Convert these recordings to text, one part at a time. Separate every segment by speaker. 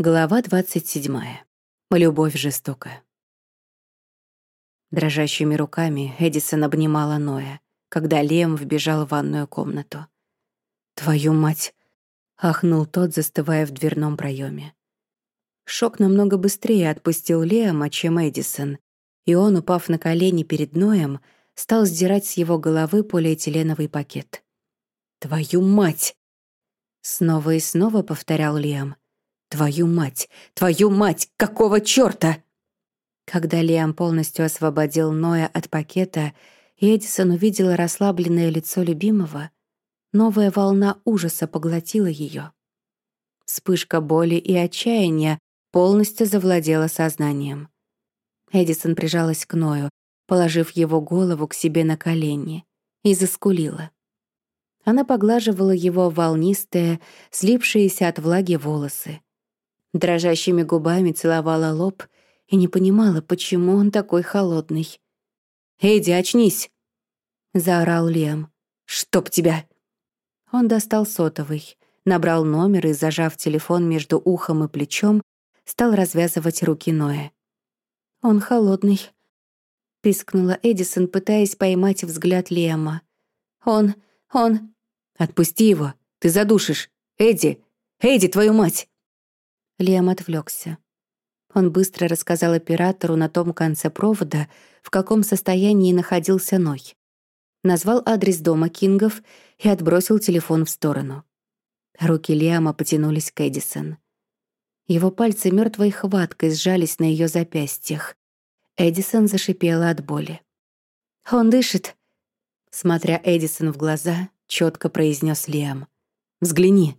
Speaker 1: Глава 27. Любовь жестокая. Дрожащими руками Эдисон обнимала Ноя, когда Лем вбежал в ванную комнату. «Твою мать!» — ахнул тот, застывая в дверном проеме. Шок намного быстрее отпустил Лема, чем Эдисон, и он, упав на колени перед Ноем, стал сдирать с его головы полиэтиленовый пакет. «Твою мать!» Снова и снова повторял Лем — Твою мать! Твою мать! Какого чёрта? Когда Лиам полностью освободил Ноя от пакета, Эдисон увидела расслабленное лицо любимого, новая волна ужаса поглотила её. Вспышка боли и отчаяния полностью завладела сознанием. Эдисон прижалась к Ною, положив его голову к себе на колени, и заскулила. Она поглаживала его волнистые, слипшиеся от влаги волосы, дрожащими губами целовала лоб и не понимала, почему он такой холодный. «Эдди, очнись!» — заорал Лем. «Чтоб тебя!» Он достал сотовый, набрал номер и, зажав телефон между ухом и плечом, стал развязывать руки Ноя. «Он холодный», — пискнула Эдисон, пытаясь поймать взгляд Лема. «Он... он...» «Отпусти его! Ты задушишь! Эдди! Эдди, твою мать!» Лиам отвлекся. Он быстро рассказал оператору на том конце провода, в каком состоянии находился Ной. Назвал адрес дома Кингов и отбросил телефон в сторону. Руки Лиама потянулись к Эдисон. Его пальцы мертвой хваткой сжались на ее запястьях. Эдисон зашипела от боли. «Он дышит!» Смотря Эдисон в глаза, четко произнес Лиам. «Взгляни!»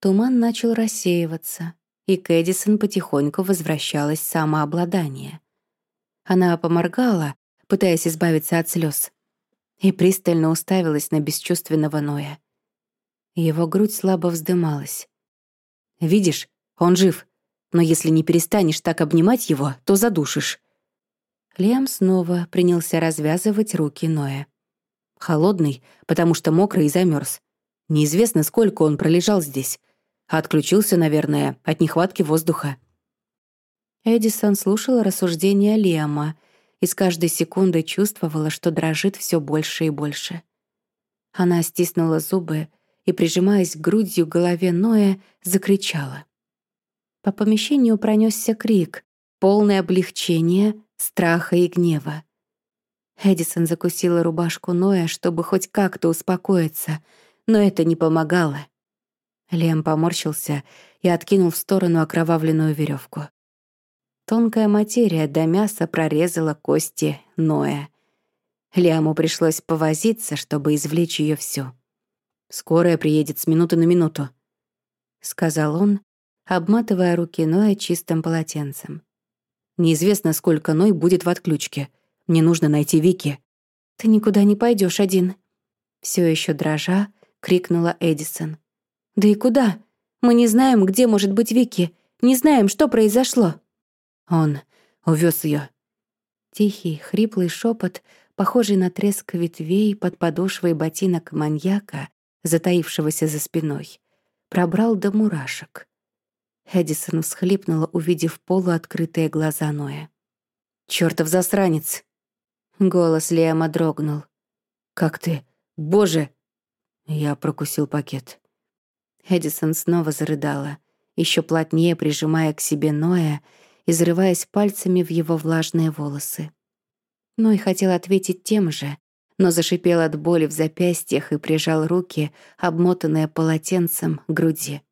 Speaker 1: Туман начал рассеиваться и к Эдисон потихоньку возвращалось самообладание. Она поморгала, пытаясь избавиться от слез, и пристально уставилась на бесчувственного Ноя. Его грудь слабо вздымалась. «Видишь, он жив, но если не перестанешь так обнимать его, то задушишь». Лиам снова принялся развязывать руки Ноя. Холодный, потому что мокрый и замерз. Неизвестно, сколько он пролежал здесь. Отключился, наверное, от нехватки воздуха. Эдисон слушала рассуждения Лиама и с каждой секундой чувствовала, что дрожит все больше и больше. Она стиснула зубы и, прижимаясь грудью к голове Ноя, закричала. По помещению пронесся крик, полное облегчение, страха и гнева. Эдисон закусила рубашку Ноя, чтобы хоть как-то успокоиться, но это не помогало. Лем поморщился и откинул в сторону окровавленную веревку. Тонкая материя до мяса прорезала кости Ноя. Лиаму пришлось повозиться, чтобы извлечь ее всю. «Скорая приедет с минуты на минуту», — сказал он, обматывая руки Ноя чистым полотенцем. «Неизвестно, сколько Ной будет в отключке. Мне нужно найти Вики». «Ты никуда не пойдешь один», — все еще дрожа, крикнула Эдисон. Да и куда? Мы не знаем, где может быть Вики. Не знаем, что произошло. Он увез ее. Тихий, хриплый шепот, похожий на треск ветвей под подошвой ботинок маньяка, затаившегося за спиной, пробрал до мурашек. Эдисон всхлипнула, увидев полуоткрытые глаза Ноя. «Чёртов засранец!» Голос Лиама дрогнул. «Как ты? Боже!» Я прокусил пакет. Эдисон снова зарыдала, еще плотнее прижимая к себе Ноя и зарываясь пальцами в его влажные волосы. Ной хотел ответить тем же, но зашипел от боли в запястьях и прижал руки, обмотанные полотенцем, к груди.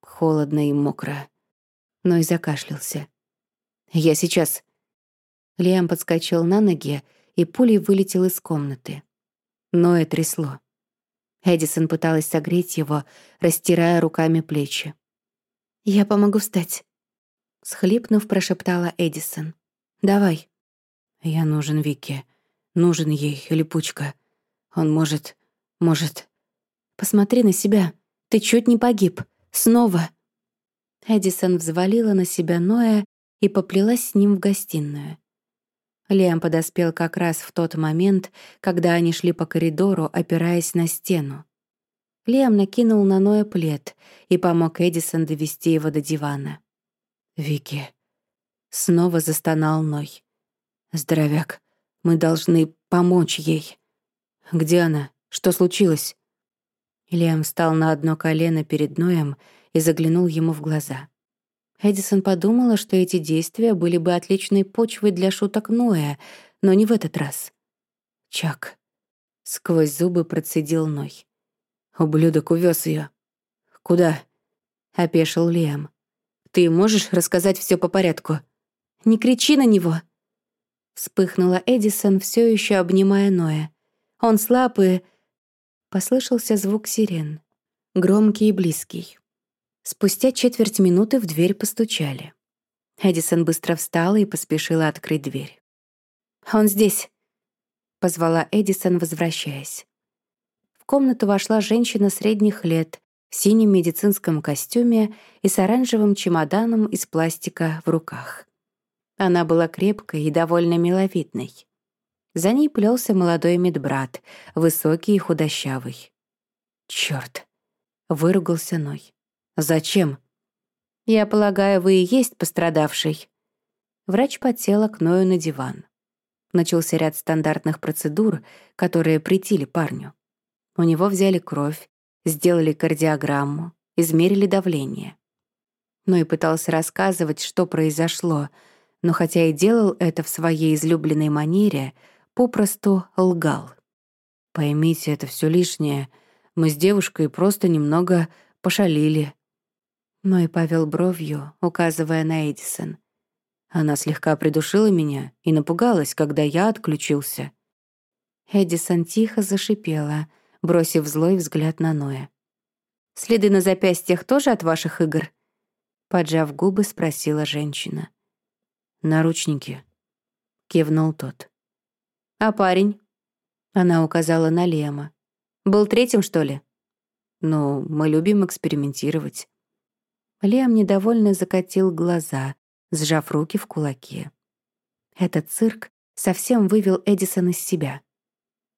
Speaker 1: Холодно и мокро. Ной закашлялся. «Я сейчас...» Лиам подскочил на ноги и пулей вылетел из комнаты. Ноя трясло. Эдисон пыталась согреть его, растирая руками плечи. «Я помогу встать», — схлипнув, прошептала Эдисон. «Давай». «Я нужен Вике. Нужен ей, липучка. Он может... может...» «Посмотри на себя. Ты чуть не погиб. Снова». Эдисон взвалила на себя Ноя и поплелась с ним в гостиную. Лиам подоспел как раз в тот момент, когда они шли по коридору, опираясь на стену. Лиам накинул на Ноя плед и помог Эдисон довести его до дивана. «Вики», — снова застонал Ной. «Здоровяк, мы должны помочь ей. Где она? Что случилось?» Лиам встал на одно колено перед Ноем и заглянул ему в глаза. Эдисон подумала, что эти действия были бы отличной почвой для шуток Ноя, но не в этот раз. «Чак», — сквозь зубы процедил Ной. Ублюдок увез ее. «Куда?» — опешил Лиам. «Ты можешь рассказать все по порядку?» «Не кричи на него!» Вспыхнула Эдисон, все еще обнимая Ноя. «Он слаб и...» Послышался звук сирен. Громкий и близкий. Спустя четверть минуты в дверь постучали. Эдисон быстро встала и поспешила открыть дверь. «Он здесь», — позвала Эдисон, возвращаясь. В комнату вошла женщина средних лет в синем медицинском костюме и с оранжевым чемоданом из пластика в руках. Она была крепкой и довольно миловидной. За ней плелся молодой медбрат, высокий и худощавый. «Чёрт!» — выругался Ной. «Зачем?» «Я полагаю, вы и есть пострадавший». Врач подсела к Ною на диван. Начался ряд стандартных процедур, которые претили парню. У него взяли кровь, сделали кардиограмму, измерили давление. Ну и пытался рассказывать, что произошло, но хотя и делал это в своей излюбленной манере, попросту лгал. «Поймите, это все лишнее. Мы с девушкой просто немного пошалили. Но и повел бровью, указывая на Эдисон. Она слегка придушила меня и напугалась, когда я отключился. Эдисон тихо зашипела, бросив злой взгляд на Ноя. «Следы на запястьях тоже от ваших игр?» Поджав губы, спросила женщина. «Наручники», — кивнул тот. «А парень?» Она указала на Лема. «Был третьим, что ли?» «Ну, мы любим экспериментировать». Лем недовольно закатил глаза, сжав руки в кулаки. Этот цирк совсем вывел Эдисон из себя.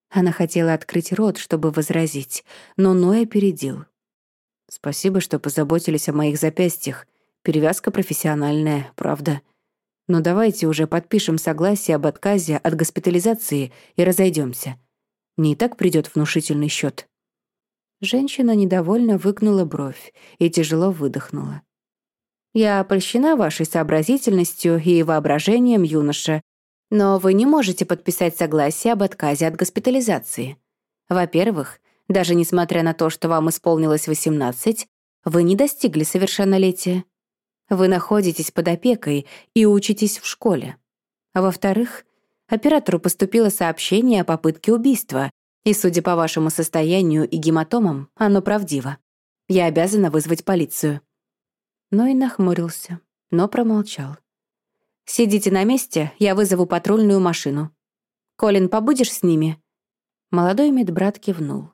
Speaker 1: Она хотела открыть рот, чтобы возразить, но Ной опередил. «Спасибо, что позаботились о моих запястьях. Перевязка профессиональная, правда. Но давайте уже подпишем согласие об отказе от госпитализации и разойдемся. Мне и так придет внушительный счет. Женщина недовольно выгнула бровь и тяжело выдохнула. «Я польщена вашей сообразительностью и воображением, юноша, но вы не можете подписать согласие об отказе от госпитализации. Во-первых, даже несмотря на то, что вам исполнилось 18, вы не достигли совершеннолетия. Вы находитесь под опекой и учитесь в школе. во-вторых, оператору поступило сообщение о попытке убийства, и, судя по вашему состоянию и гематомам, оно правдиво. Я обязана вызвать полицию». Но и нахмурился, но промолчал. «Сидите на месте, я вызову патрульную машину. Колин, побудешь с ними?» Молодой медбрат кивнул.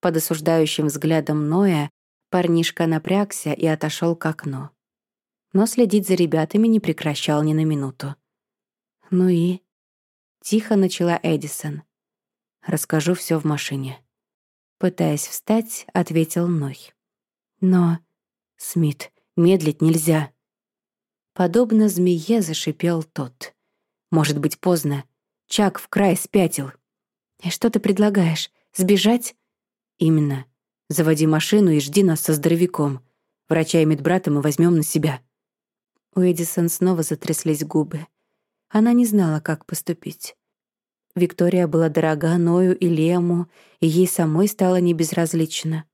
Speaker 1: Под осуждающим взглядом Ноя парнишка напрягся и отошел к окну. Но следить за ребятами не прекращал ни на минуту. «Ну и?» Тихо начала Эдисон. Расскажу все в машине. Пытаясь встать, ответил Ной. Но, Смит, медлить нельзя. Подобно змее зашипел тот. Может быть, поздно. Чак в край спятил. И что ты предлагаешь? Сбежать? Именно. Заводи машину и жди нас со здоровяком. Врача и медбрата мы возьмем на себя. У Эдисон снова затряслись губы. Она не знала, как поступить. Виктория была дорога Ною и Лему, и ей самой стало небезразлично.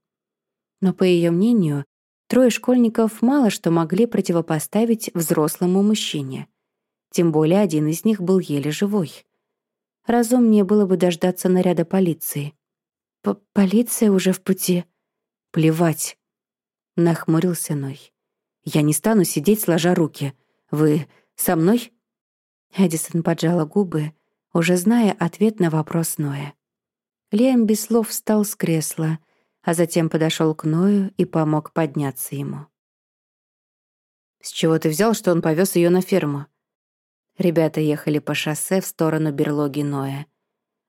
Speaker 1: Но, по ее мнению, трое школьников мало что могли противопоставить взрослому мужчине. Тем более один из них был еле живой. Разумнее было бы дождаться наряда полиции. П «Полиция уже в пути?» «Плевать», — нахмурился Ной. «Я не стану сидеть, сложа руки. Вы со мной?» Эдисон поджала губы, уже зная ответ на вопрос Ноя. Лиам без слов встал с кресла, а затем подошел к Ною и помог подняться ему. «С чего ты взял, что он повез ее на ферму?» Ребята ехали по шоссе в сторону берлоги Ноя.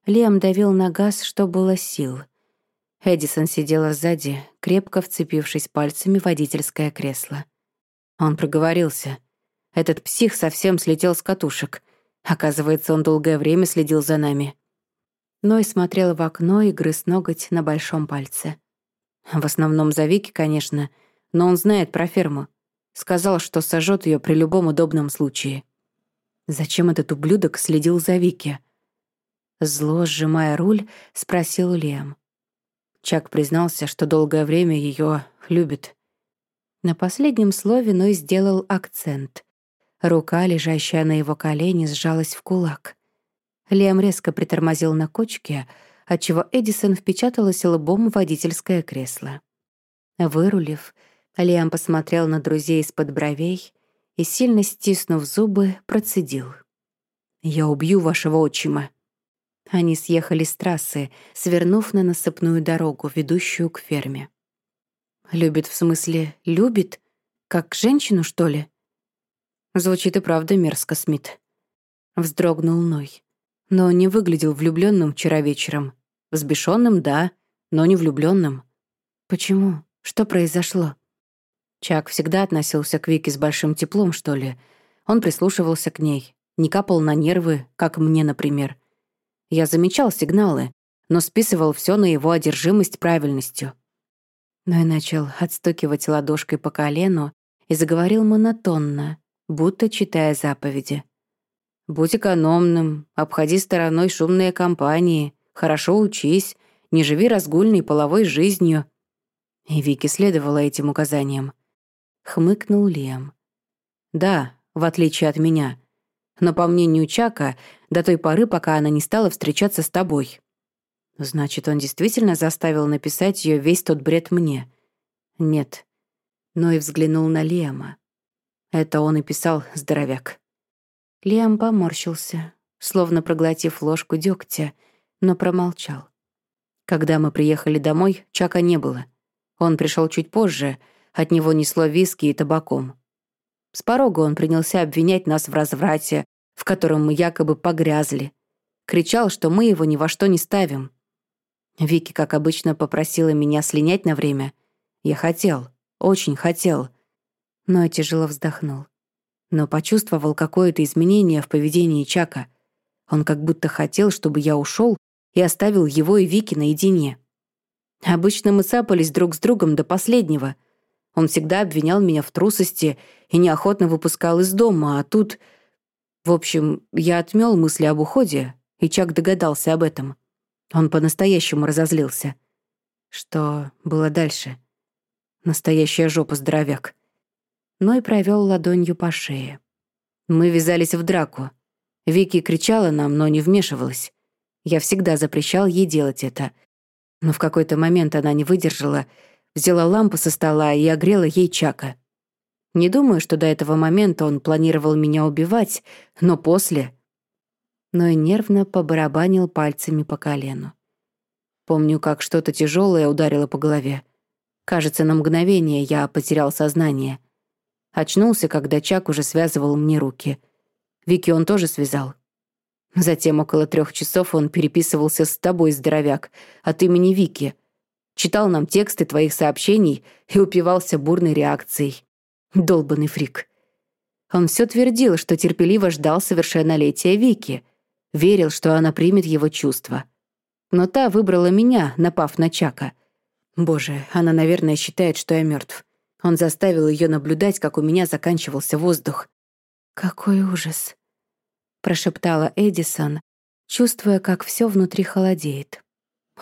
Speaker 1: Лиам давил на газ, что было сил. Эдисон сидела сзади, крепко вцепившись пальцами в водительское кресло. Он проговорился. Этот псих совсем слетел с катушек. Оказывается, он долгое время следил за нами. Ной смотрел в окно и грыз ноготь на большом пальце. В основном за Вики, конечно, но он знает про ферму. Сказал, что сожжет ее при любом удобном случае. Зачем этот ублюдок следил за Вики? Зло, сжимая руль, спросил Лем. Чак признался, что долгое время ее любит. На последнем слове Ной сделал акцент. Рука, лежащая на его колене, сжалась в кулак. Лем резко притормозил на кочке, отчего Эдисон впечаталась лбом в водительское кресло. Вырулив, Лиам посмотрел на друзей из-под бровей и, сильно стиснув зубы, процедил. «Я убью вашего отчима». Они съехали с трассы, свернув на насыпную дорогу, ведущую к ферме. «Любит в смысле любит? Как женщину, что ли?» Звучит и правда мерзко, Смит. Вздрогнул Ной. Но не выглядел влюбленным вчера вечером. Взбешенным, да, но не влюбленным. Почему? Что произошло? Чак всегда относился к Вике с большим теплом, что ли. Он прислушивался к ней, не капал на нервы, как мне, например. Я замечал сигналы, но списывал все на его одержимость правильностью. Но и начал отстукивать ладошкой по колену и заговорил монотонно, будто читая заповеди. «Будь экономным, обходи стороной шумные компании, хорошо учись, не живи разгульной половой жизнью». И Вики следовала этим указаниям. Хмыкнул Лем. «Да, в отличие от меня. Но по мнению Чака, до той поры, пока она не стала встречаться с тобой. Значит, он действительно заставил написать ее весь тот бред мне. Нет. Но и взглянул на Лема. Это он и писал, здоровяк. Лиам поморщился, словно проглотив ложку дегтя, но промолчал. Когда мы приехали домой, Чака не было. Он пришел чуть позже, от него несло виски и табаком. С порога он принялся обвинять нас в разврате, в котором мы якобы погрязли. Кричал, что мы его ни во что не ставим. Вики, как обычно, попросила меня слинять на время. Я хотел, очень хотел. Но тяжело вздохнул. Но почувствовал какое-то изменение в поведении Чака. Он как будто хотел, чтобы я ушел и оставил его и Вики наедине. Обычно мы цапались друг с другом до последнего — он всегда обвинял меня в трусости и неохотно выпускал из дома, а тут... В общем, я отмел мысли об уходе, и Чак догадался об этом. Он по-настоящему разозлился. Что было дальше? Настоящая жопа здоровяк. Но и провел ладонью по шее. Мы ввязались в драку. Вики кричала нам, но не вмешивалась. Я всегда запрещал ей делать это. Но в какой-то момент она не выдержала взяла лампу со стола и огрела ей Чака. Не думаю, что до этого момента он планировал меня убивать, но после... Но и нервно побарабанил пальцами по колену. Помню, как что-то тяжелое ударило по голове. Кажется, на мгновение я потерял сознание. Очнулся, когда Чак уже связывал мне руки. Вики он тоже связал. Затем около трех часов он переписывался с тобой, здоровяк, от имени Вики — читал нам тексты твоих сообщений и упивался бурной реакцией. Долбанный фрик. Он все твердил, что терпеливо ждал совершеннолетия Вики, верил, что она примет его чувства. Но та выбрала меня, напав на Чака. Боже, она, наверное, считает, что я мертв. Он заставил ее наблюдать, как у меня заканчивался воздух. «Какой ужас!» — прошептала Эдисон, чувствуя, как все внутри холодеет.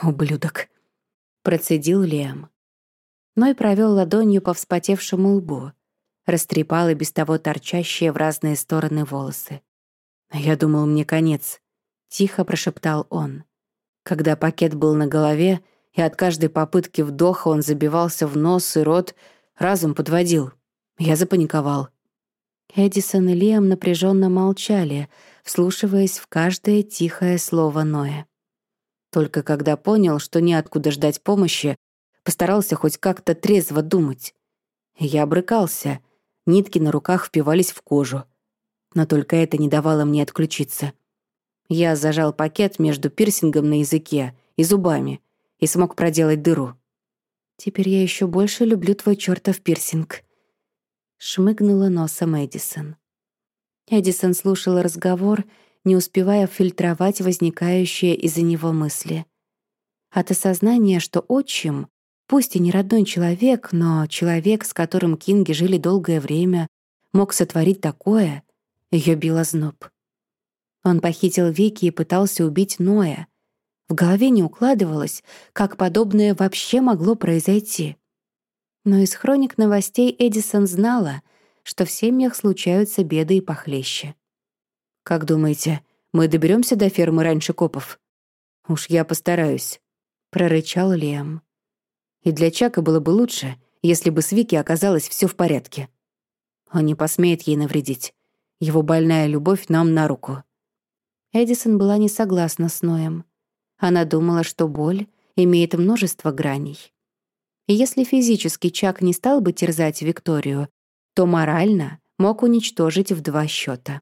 Speaker 1: «Ублюдок!» Процедил Лем. Ной провел ладонью по вспотевшему лбу, растрепал и без того торчащие в разные стороны волосы. «Я думал, мне конец», — тихо прошептал он. Когда пакет был на голове, и от каждой попытки вдоха он забивался в нос и рот, разум подводил. Я запаниковал. Эдисон и Лиам напряженно молчали, вслушиваясь в каждое тихое слово Ноя. Только когда понял, что неоткуда ждать помощи, постарался хоть как-то трезво думать. Я обрыкался, нитки на руках впивались в кожу. Но только это не давало мне отключиться. Я зажал пакет между пирсингом на языке и зубами и смог проделать дыру. Теперь я еще больше люблю твой чертов пирсинг. Шмыгнула носом Эдисон. Эдисон слушала разговор, не успевая фильтровать возникающие из-за него мысли. От осознания, что отчим, пусть и не родной человек, но человек, с которым Кинги жили долгое время, мог сотворить такое, ее било зноб. Он похитил Вики и пытался убить Ноя, в голове не укладывалось, как подобное вообще могло произойти. Но из хроник новостей Эдисон знала, что в семьях случаются беды и похлеще. «Как думаете, мы доберемся до фермы раньше копов?» «Уж я постараюсь», — прорычал Лиам. «И для Чака было бы лучше, если бы с Вики оказалось все в порядке. Он не посмеет ей навредить. Его больная любовь нам на руку». Эдисон была не согласна с Ноем. Она думала, что боль имеет множество граней. И если физически Чак не стал бы терзать Викторию, то морально мог уничтожить в два счета.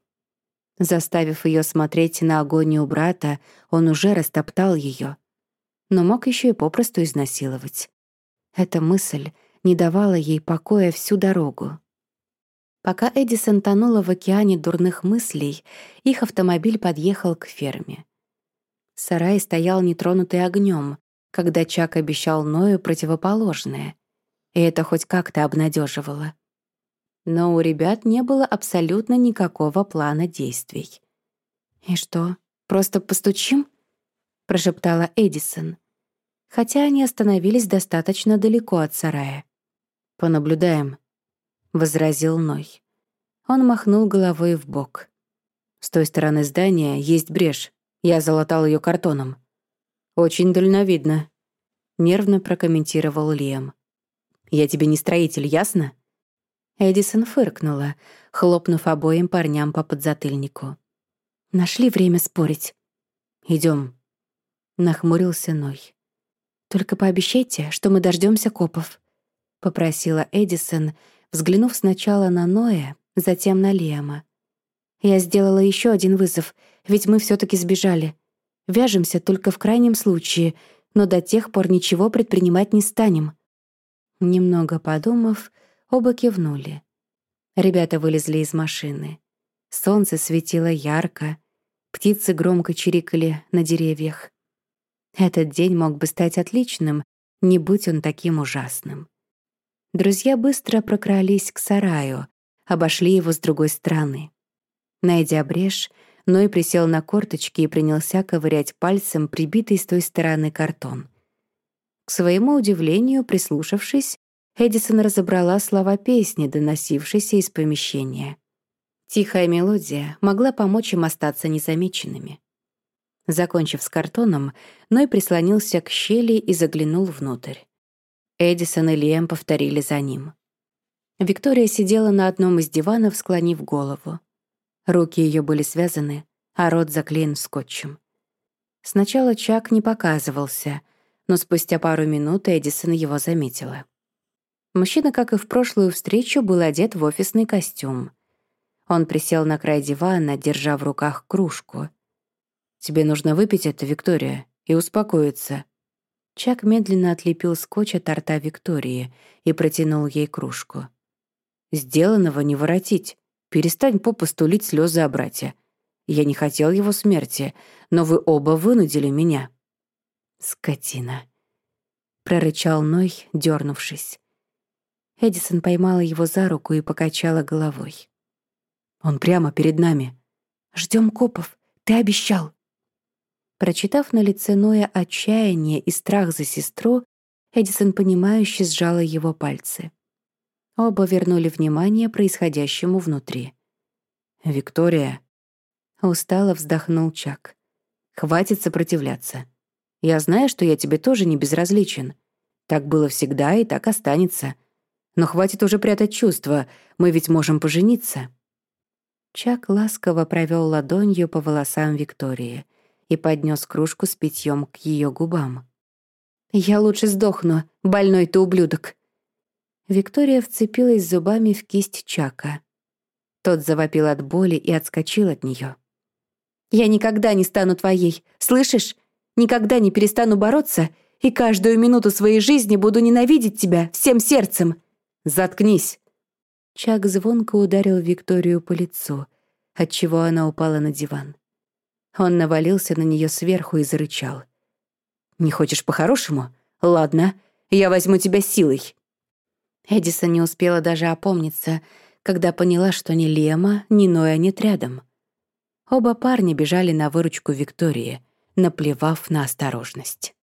Speaker 1: Заставив ее смотреть на агонию брата, он уже растоптал ее, но мог еще и попросту изнасиловать. Эта мысль не давала ей покоя всю дорогу. Пока Эдисон тонула в океане дурных мыслей, их автомобиль подъехал к ферме. Сарай стоял нетронутый огнем, когда Чак обещал Ною противоположное. И это хоть как-то обнадеживало. Но у ребят не было абсолютно никакого плана действий. «И что, просто постучим?» — прошептала Эдисон. Хотя они остановились достаточно далеко от сарая. «Понаблюдаем», — возразил Ной. Он махнул головой в бок. «С той стороны здания есть брешь. Я залатал ее картоном. Очень дальновидно. Нервно прокомментировал Лиам. Я тебе не строитель, ясно? Эдисон фыркнула, хлопнув обоим парням по подзатыльнику. Нашли время спорить. Идем. Нахмурился Ной. Только пообещайте, что мы дождемся копов, попросила Эдисон, взглянув сначала на Ноя, затем на Лиама. Я сделала еще один вызов, ведь мы все таки сбежали. Вяжемся только в крайнем случае, но до тех пор ничего предпринимать не станем». Немного подумав, оба кивнули. Ребята вылезли из машины. Солнце светило ярко, птицы громко чирикали на деревьях. Этот день мог бы стать отличным, не будь он таким ужасным. Друзья быстро прокрались к сараю, обошли его с другой стороны. Найдя брешь, Ной присел на корточки и принялся ковырять пальцем прибитый с той стороны картон. К своему удивлению, прислушавшись, Эдисон разобрала слова песни, доносившейся из помещения. Тихая мелодия могла помочь им остаться незамеченными. Закончив с картоном, Ной прислонился к щели и заглянул внутрь. Эдисон и Лиэм повторили за ним. Виктория сидела на одном из диванов, склонив голову. Руки ее были связаны, а рот заклеен скотчем. Сначала Чак не показывался, но спустя пару минут Эдисон его заметила. Мужчина, как и в прошлую встречу, был одет в офисный костюм. Он присел на край дивана, держа в руках кружку. «Тебе нужно выпить это, Виктория, и успокоиться». Чак медленно отлепил скотч от рта Виктории и протянул ей кружку. «Сделанного не воротить. Перестань попусту лить слезы о брате. Я не хотел его смерти, но вы оба вынудили меня». «Скотина», — прорычал Ной, дернувшись. Эдисон поймала его за руку и покачала головой. «Он прямо перед нами. Ждем копов. Ты обещал». Прочитав на лице Ноя отчаяние и страх за сестру, Эдисон, понимающе сжала его пальцы. Оба вернули внимание происходящему внутри. «Виктория...» Устало вздохнул Чак. «Хватит сопротивляться. Я знаю, что я тебе тоже не безразличен. Так было всегда и так останется. Но хватит уже прятать чувства, мы ведь можем пожениться». Чак ласково провел ладонью по волосам Виктории и поднес кружку с питьем к ее губам. «Я лучше сдохну, больной ты ублюдок», Виктория вцепилась зубами в кисть Чака. Тот завопил от боли и отскочил от нее. «Я никогда не стану твоей, слышишь? Никогда не перестану бороться, и каждую минуту своей жизни буду ненавидеть тебя всем сердцем. Заткнись!» Чак звонко ударил Викторию по лицу, отчего она упала на диван. Он навалился на нее сверху и зарычал. «Не хочешь по-хорошему? Ладно, я возьму тебя силой». Эдисон не успела даже опомниться, когда поняла, что ни Лема, ни Ноя нет рядом. Оба парня бежали на выручку Виктории, наплевав на осторожность.